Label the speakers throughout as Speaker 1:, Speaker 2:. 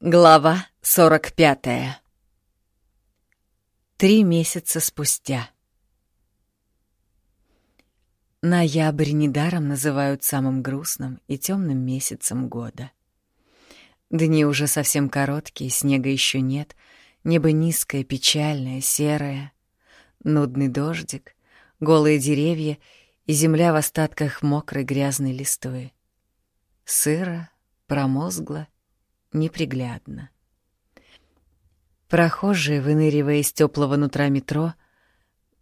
Speaker 1: Глава 45. Три месяца спустя. Ноябрь недаром называют самым грустным и темным месяцем года. Дни уже совсем короткие, снега еще нет, небо низкое, печальное, серое, нудный дождик, голые деревья и земля в остатках мокрой грязной листвы. Сыро, промозгло — неприглядно. Прохожие, выныривая из теплого нутра метро,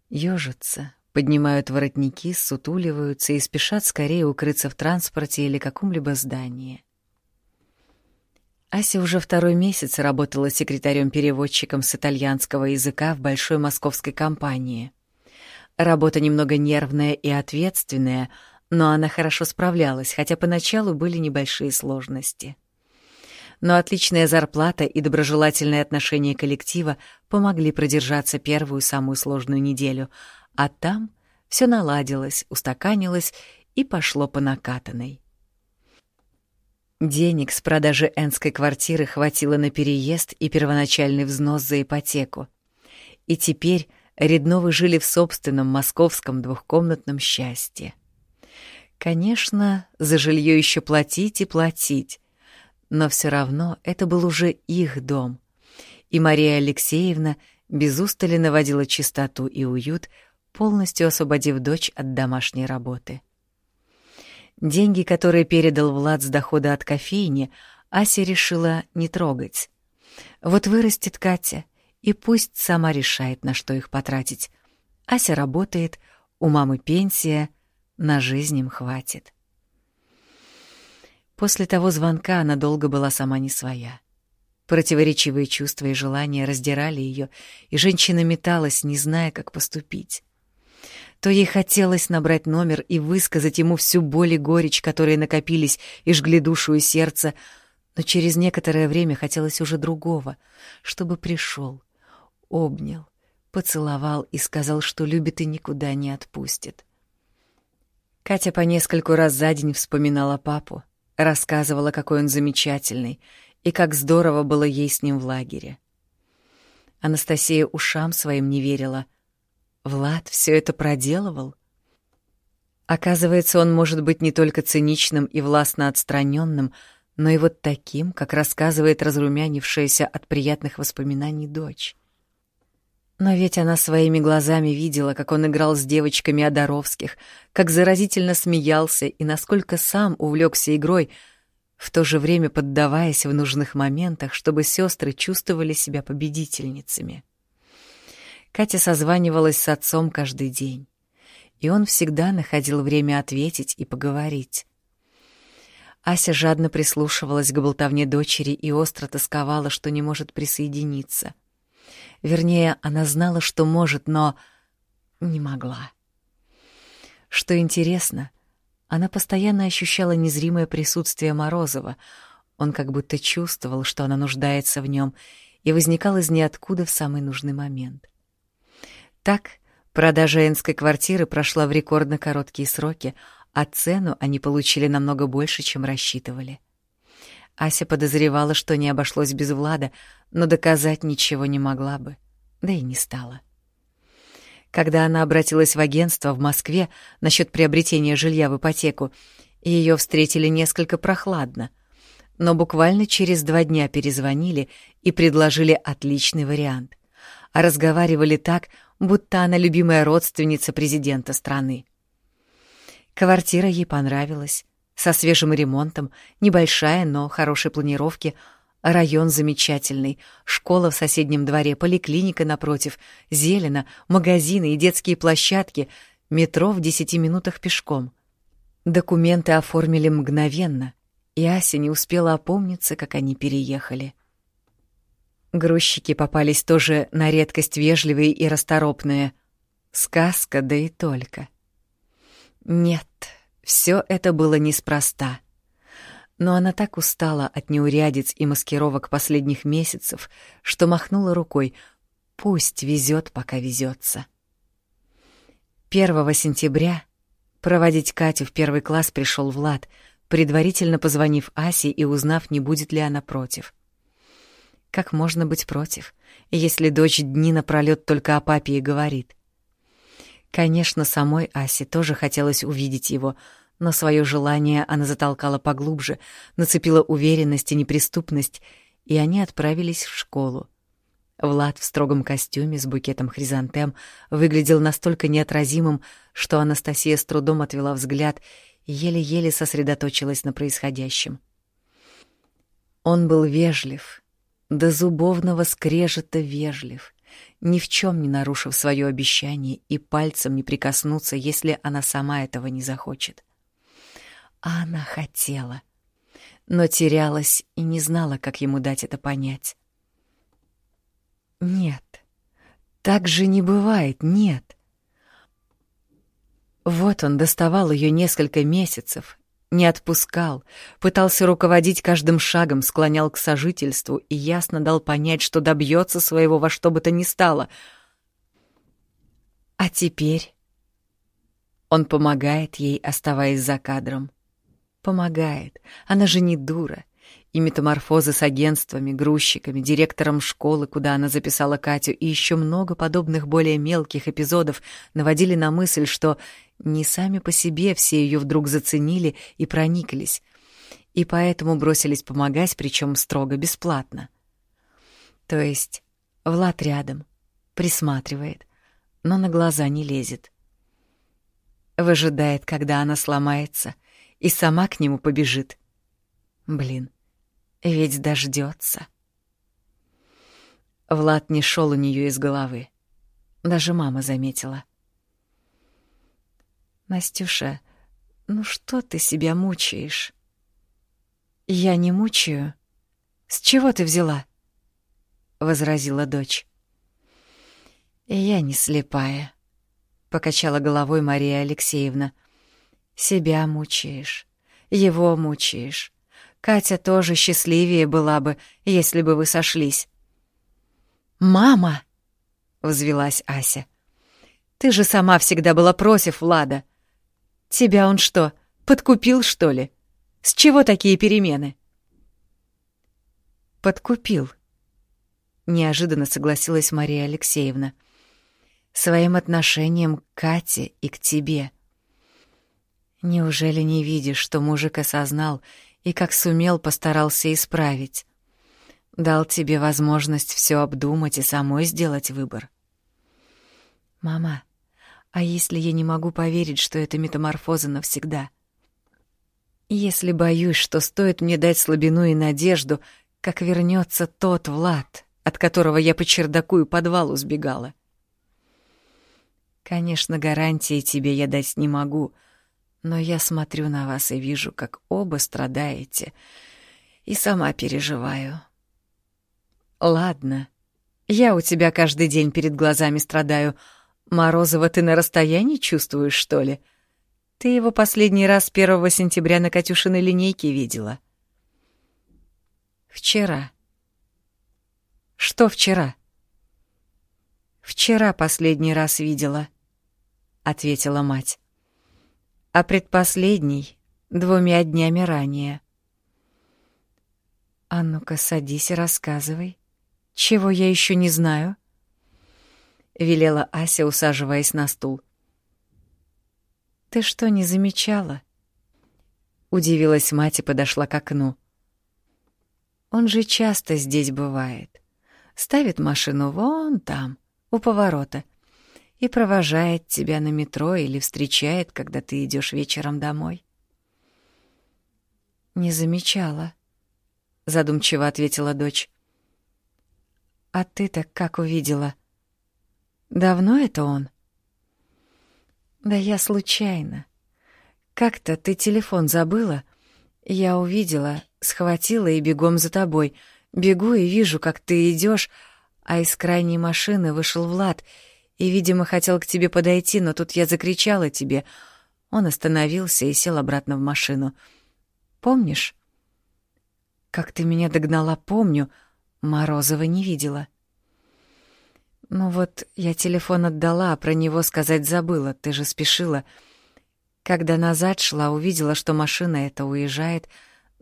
Speaker 1: ёжатся, поднимают воротники, сутуливаются и спешат скорее укрыться в транспорте или каком-либо здании. Ася уже второй месяц работала секретарем-переводчиком с итальянского языка в большой московской компании. Работа немного нервная и ответственная, но она хорошо справлялась, хотя поначалу были небольшие сложности но отличная зарплата и доброжелательное отношение коллектива помогли продержаться первую самую сложную неделю, а там все наладилось, устаканилось и пошло по накатанной. Денег с продажи энской квартиры хватило на переезд и первоначальный взнос за ипотеку. И теперь Редновы жили в собственном московском двухкомнатном счастье. Конечно, за жилье еще платить и платить, но все равно это был уже их дом. И Мария Алексеевна без устали наводила чистоту и уют, полностью освободив дочь от домашней работы. Деньги, которые передал Влад с дохода от кофейни, Ася решила не трогать. Вот вырастет Катя, и пусть сама решает, на что их потратить. Ася работает, у мамы пенсия, на жизнь им хватит. После того звонка она долго была сама не своя. Противоречивые чувства и желания раздирали ее, и женщина металась, не зная, как поступить. То ей хотелось набрать номер и высказать ему всю боль и горечь, которые накопились и жгли душу и сердце, но через некоторое время хотелось уже другого, чтобы пришел, обнял, поцеловал и сказал, что любит и никуда не отпустит. Катя по нескольку раз за день вспоминала папу, Рассказывала, какой он замечательный, и как здорово было ей с ним в лагере. Анастасия ушам своим не верила. Влад все это проделывал? Оказывается, он может быть не только циничным и властно отстраненным, но и вот таким, как рассказывает разрумянившаяся от приятных воспоминаний дочь. Но ведь она своими глазами видела, как он играл с девочками Одаровских, как заразительно смеялся и насколько сам увлекся игрой, в то же время поддаваясь в нужных моментах, чтобы сестры чувствовали себя победительницами. Катя созванивалась с отцом каждый день, и он всегда находил время ответить и поговорить. Ася жадно прислушивалась к болтовне дочери и остро тосковала, что не может присоединиться — Вернее, она знала, что может, но не могла. Что интересно, она постоянно ощущала незримое присутствие Морозова. Он как будто чувствовал, что она нуждается в нем, и возникал из ниоткуда в самый нужный момент. Так, продажа энской квартиры прошла в рекордно короткие сроки, а цену они получили намного больше, чем рассчитывали. Ася подозревала, что не обошлось без Влада, но доказать ничего не могла бы, да и не стала. Когда она обратилась в агентство в Москве насчет приобретения жилья в ипотеку, ее встретили несколько прохладно, но буквально через два дня перезвонили и предложили отличный вариант. А разговаривали так, будто она любимая родственница президента страны. Квартира ей понравилась, со свежим ремонтом, небольшая, но хорошей планировки, район замечательный, школа в соседнем дворе, поликлиника напротив, зелено, магазины и детские площадки, метро в десяти минутах пешком. Документы оформили мгновенно, и Ася не успела опомниться, как они переехали. Грузчики попались тоже на редкость вежливые и расторопные. Сказка, да и только. Нет, все это было неспроста. Но она так устала от неурядиц и маскировок последних месяцев, что махнула рукой «пусть везет, пока везется». 1 сентября проводить Катю в первый класс пришел Влад, предварительно позвонив Асе и узнав, не будет ли она против. Как можно быть против, если дочь дни напролёт только о папе и говорит? Конечно, самой Асе тоже хотелось увидеть его, но свое желание она затолкала поглубже, нацепила уверенность и неприступность, и они отправились в школу. Влад в строгом костюме с букетом хризантем выглядел настолько неотразимым, что Анастасия с трудом отвела взгляд и еле-еле сосредоточилась на происходящем. Он был вежлив, до зубовного скрежета вежлив, ни в чем не нарушив свое обещание и пальцем не прикоснуться, если она сама этого не захочет. Она хотела, но терялась и не знала, как ему дать это понять. Нет, так же не бывает, нет. Вот он доставал ее несколько месяцев, не отпускал, пытался руководить каждым шагом, склонял к сожительству и ясно дал понять, что добьется своего во что бы то ни стало. А теперь он помогает ей, оставаясь за кадром. Помогает. Она же не дура и метаморфозы с агентствами, грузчиками, директором школы, куда она записала Катю, и еще много подобных более мелких эпизодов наводили на мысль, что не сами по себе все ее вдруг заценили и прониклись, и поэтому бросились помогать, причем строго бесплатно. То есть Влад рядом, присматривает, но на глаза не лезет. Выжидает, когда она сломается, и сама к нему побежит. Блин, ведь дождется. Влад не шел у нее из головы. Даже мама заметила. «Настюша, ну что ты себя мучаешь?» «Я не мучаю. С чего ты взяла?» — возразила дочь. «Я не слепая», — покачала головой Мария Алексеевна. «Себя мучаешь, его мучаешь. Катя тоже счастливее была бы, если бы вы сошлись. «Мама!» — взвелась Ася. «Ты же сама всегда была против Влада. Тебя он что, подкупил, что ли? С чего такие перемены?» «Подкупил», — неожиданно согласилась Мария Алексеевна. «Своим отношением к Кате и к тебе. Неужели не видишь, что мужик осознал и как сумел постарался исправить. Дал тебе возможность все обдумать и самой сделать выбор. Мама, а если я не могу поверить, что это метаморфоза навсегда? Если боюсь, что стоит мне дать слабину и надежду, как вернется тот Влад, от которого я по чердаку и подвалу сбегала. Конечно, гарантии тебе я дать не могу — но я смотрю на вас и вижу, как оба страдаете, и сама переживаю. Ладно, я у тебя каждый день перед глазами страдаю. Морозова ты на расстоянии чувствуешь, что ли? Ты его последний раз 1 сентября на Катюшиной линейке видела. Вчера. Что вчера? Вчера последний раз видела, ответила мать а предпоследний — двумя днями ранее. «А ну-ка, садись и рассказывай. Чего я еще не знаю?» — велела Ася, усаживаясь на стул. «Ты что, не замечала?» Удивилась мать и подошла к окну. «Он же часто здесь бывает. Ставит машину вон там, у поворота, и провожает тебя на метро или встречает, когда ты идешь вечером домой. Не замечала, задумчиво ответила дочь. А ты-то как увидела? Давно это он? Да я случайно. Как-то ты телефон забыла. Я увидела, схватила и бегом за тобой. Бегу и вижу, как ты идешь, а из крайней машины вышел Влад — и, видимо, хотел к тебе подойти, но тут я закричала тебе. Он остановился и сел обратно в машину. Помнишь? Как ты меня догнала, помню. Морозова не видела. Ну вот, я телефон отдала, а про него сказать забыла, ты же спешила. Когда назад шла, увидела, что машина эта уезжает,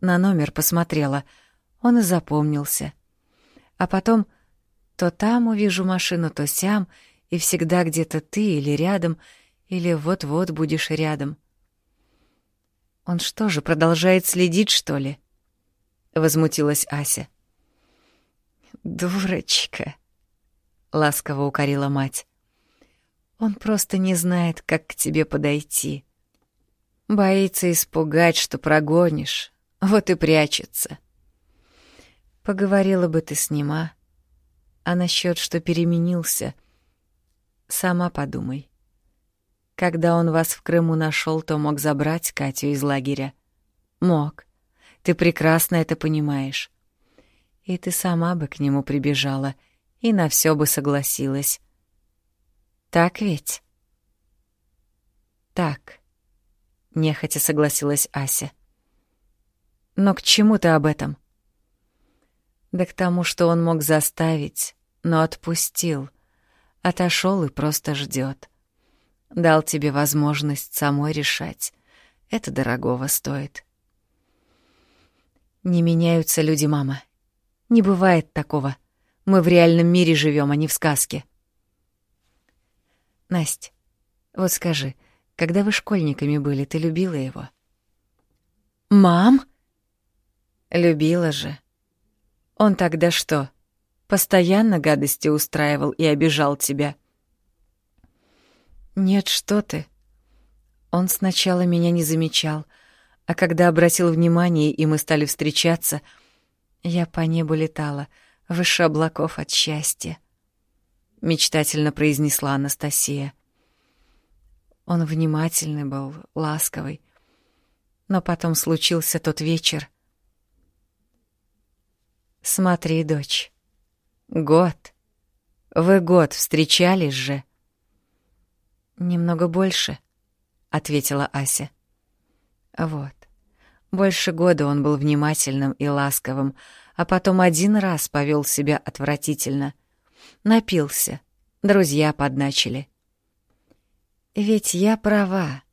Speaker 1: на номер посмотрела. Он и запомнился. А потом то там увижу машину, то сям, и всегда где-то ты или рядом, или вот-вот будешь рядом. Он что же, продолжает следить, что ли? Возмутилась Ася. Дурочка, ласково укорила мать. Он просто не знает, как к тебе подойти. Боится испугать, что прогонишь, вот и прячется. Поговорила бы ты с ним, а? А насчет, что переменился, сама подумай. Когда он вас в Крыму нашел, то мог забрать Катю из лагеря. Мог. Ты прекрасно это понимаешь. И ты сама бы к нему прибежала и на все бы согласилась. Так ведь? Так. Нехотя согласилась Ася. Но к чему ты об этом? Да к тому, что он мог заставить, но отпустил. Отошел и просто ждет. Дал тебе возможность самой решать. Это дорогого стоит. Не меняются люди, мама. Не бывает такого. Мы в реальном мире живем, а не в сказке. Насть, вот скажи, когда вы школьниками были, ты любила его? Мам? Любила же. Он тогда что, постоянно гадости устраивал и обижал тебя? Нет, что ты. Он сначала меня не замечал, а когда обратил внимание и мы стали встречаться, я по небу летала, выше облаков от счастья мечтательно произнесла Анастасия. Он внимательный был, ласковый. Но потом случился тот вечер. Смотри, дочь. Год. Вы год встречались же. Немного больше, ответила Ася. Вот. Больше года он был внимательным и ласковым, а потом один раз повел себя отвратительно — Напился. Друзья подначили. Ведь я права.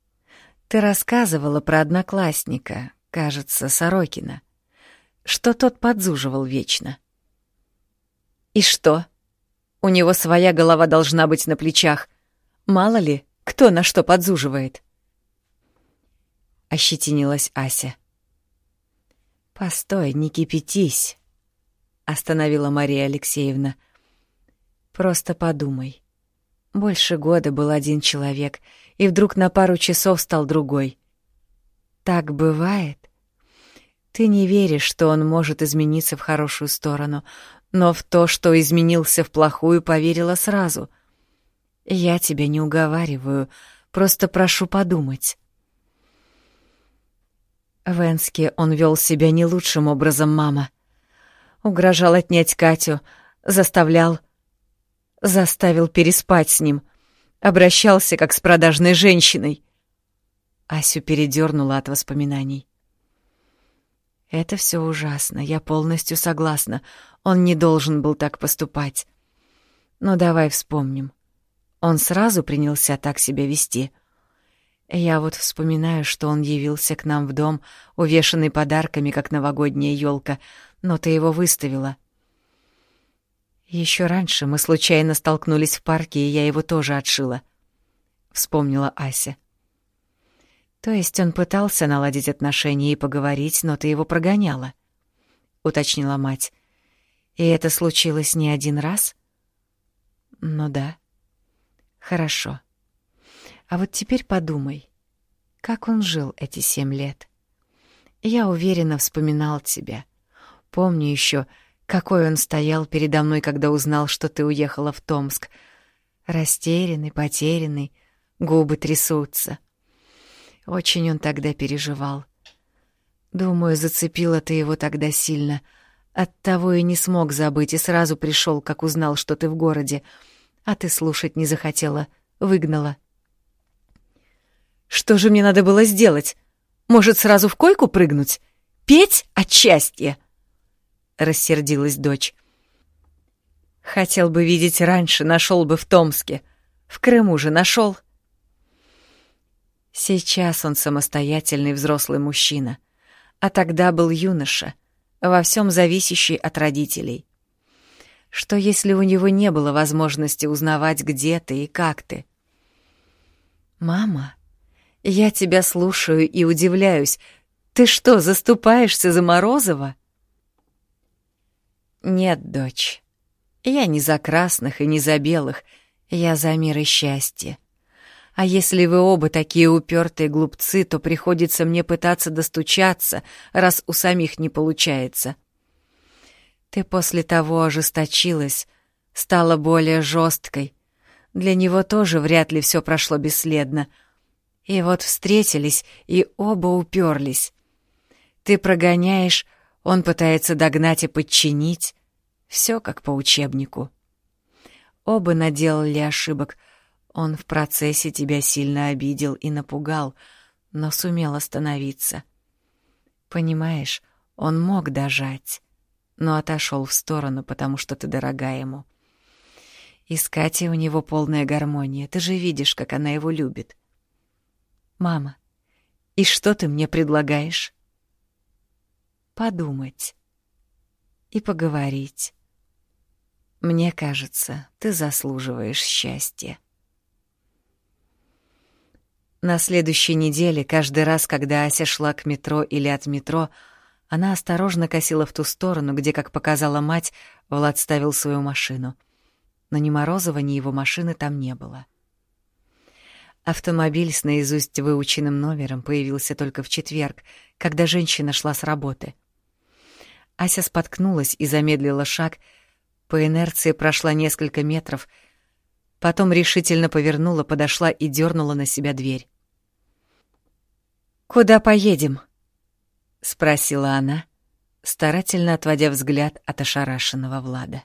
Speaker 1: Ты рассказывала про одноклассника, кажется, Сорокина, что тот подзуживал вечно. И что? У него своя голова должна быть на плечах. Мало ли, кто на что подзуживает. Ощетинилась Ася. «Постой, не кипятись», — остановила Мария Алексеевна. — Просто подумай. Больше года был один человек, и вдруг на пару часов стал другой. Так бывает. Ты не веришь, что он может измениться в хорошую сторону, но в то, что изменился в плохую, поверила сразу. Я тебя не уговариваю, просто прошу подумать. В Энске он вел себя не лучшим образом, мама. Угрожал отнять Катю, заставлял заставил переспать с ним, обращался как с продажной женщиной. Асю передернула от воспоминаний. Это все ужасно, я полностью согласна. Он не должен был так поступать. Но давай вспомним. Он сразу принялся так себя вести. Я вот вспоминаю, что он явился к нам в дом, увешанный подарками, как новогодняя елка, но ты его выставила. Еще раньше мы случайно столкнулись в парке, и я его тоже отшила. Вспомнила Ася. То есть он пытался наладить отношения и поговорить, но ты его прогоняла, уточнила мать. И это случилось не один раз? Ну да. Хорошо. А вот теперь подумай, как он жил эти семь лет. Я уверенно вспоминал тебя. Помню еще, какой он стоял передо мной, когда узнал, что ты уехала в Томск. Растерянный, потерянный, губы трясутся. Очень он тогда переживал. Думаю, зацепила ты его тогда сильно. Оттого и не смог забыть, и сразу пришел, как узнал, что ты в городе. А ты слушать не захотела, выгнала. Что же мне надо было сделать? Может, сразу в койку прыгнуть? Петь от счастья? рассердилась дочь. Хотел бы видеть раньше, нашел бы в Томске. В Крыму же нашел. Сейчас он самостоятельный взрослый мужчина, а тогда был юноша, во всем зависящий от родителей. Что если у него не было возможности узнавать, где ты и как ты? «Мама, я тебя слушаю и удивляюсь. Ты что, заступаешься за Морозова?» «Нет, дочь, я не за красных и не за белых, я за мир и счастье. А если вы оба такие упертые глупцы, то приходится мне пытаться достучаться, раз у самих не получается. Ты после того ожесточилась, стала более жесткой. Для него тоже вряд ли все прошло бесследно. И вот встретились, и оба уперлись. Ты прогоняешь, он пытается догнать и подчинить. Все как по учебнику. Оба наделали ошибок — он в процессе тебя сильно обидел и напугал, но сумел остановиться. Понимаешь, он мог дожать, но отошел в сторону, потому что ты дорога ему. И с Катей у него полная гармония, ты же видишь, как она его любит. Мама, и что ты мне предлагаешь? Подумать и поговорить. Мне кажется, ты заслуживаешь счастья. На следующей неделе, каждый раз, когда Ася шла к метро или от метро, она осторожно косила в ту сторону, где, как показала мать, Влад ставил свою машину. Но ни Морозова, ни его машины там не было. Автомобиль с наизусть выученным номером появился только в четверг, когда женщина шла с работы. Ася споткнулась и замедлила шаг, по инерции прошла несколько метров, потом решительно повернула, подошла и дернула на себя дверь. «Куда поедем?» — спросила она, старательно отводя взгляд от ошарашенного Влада.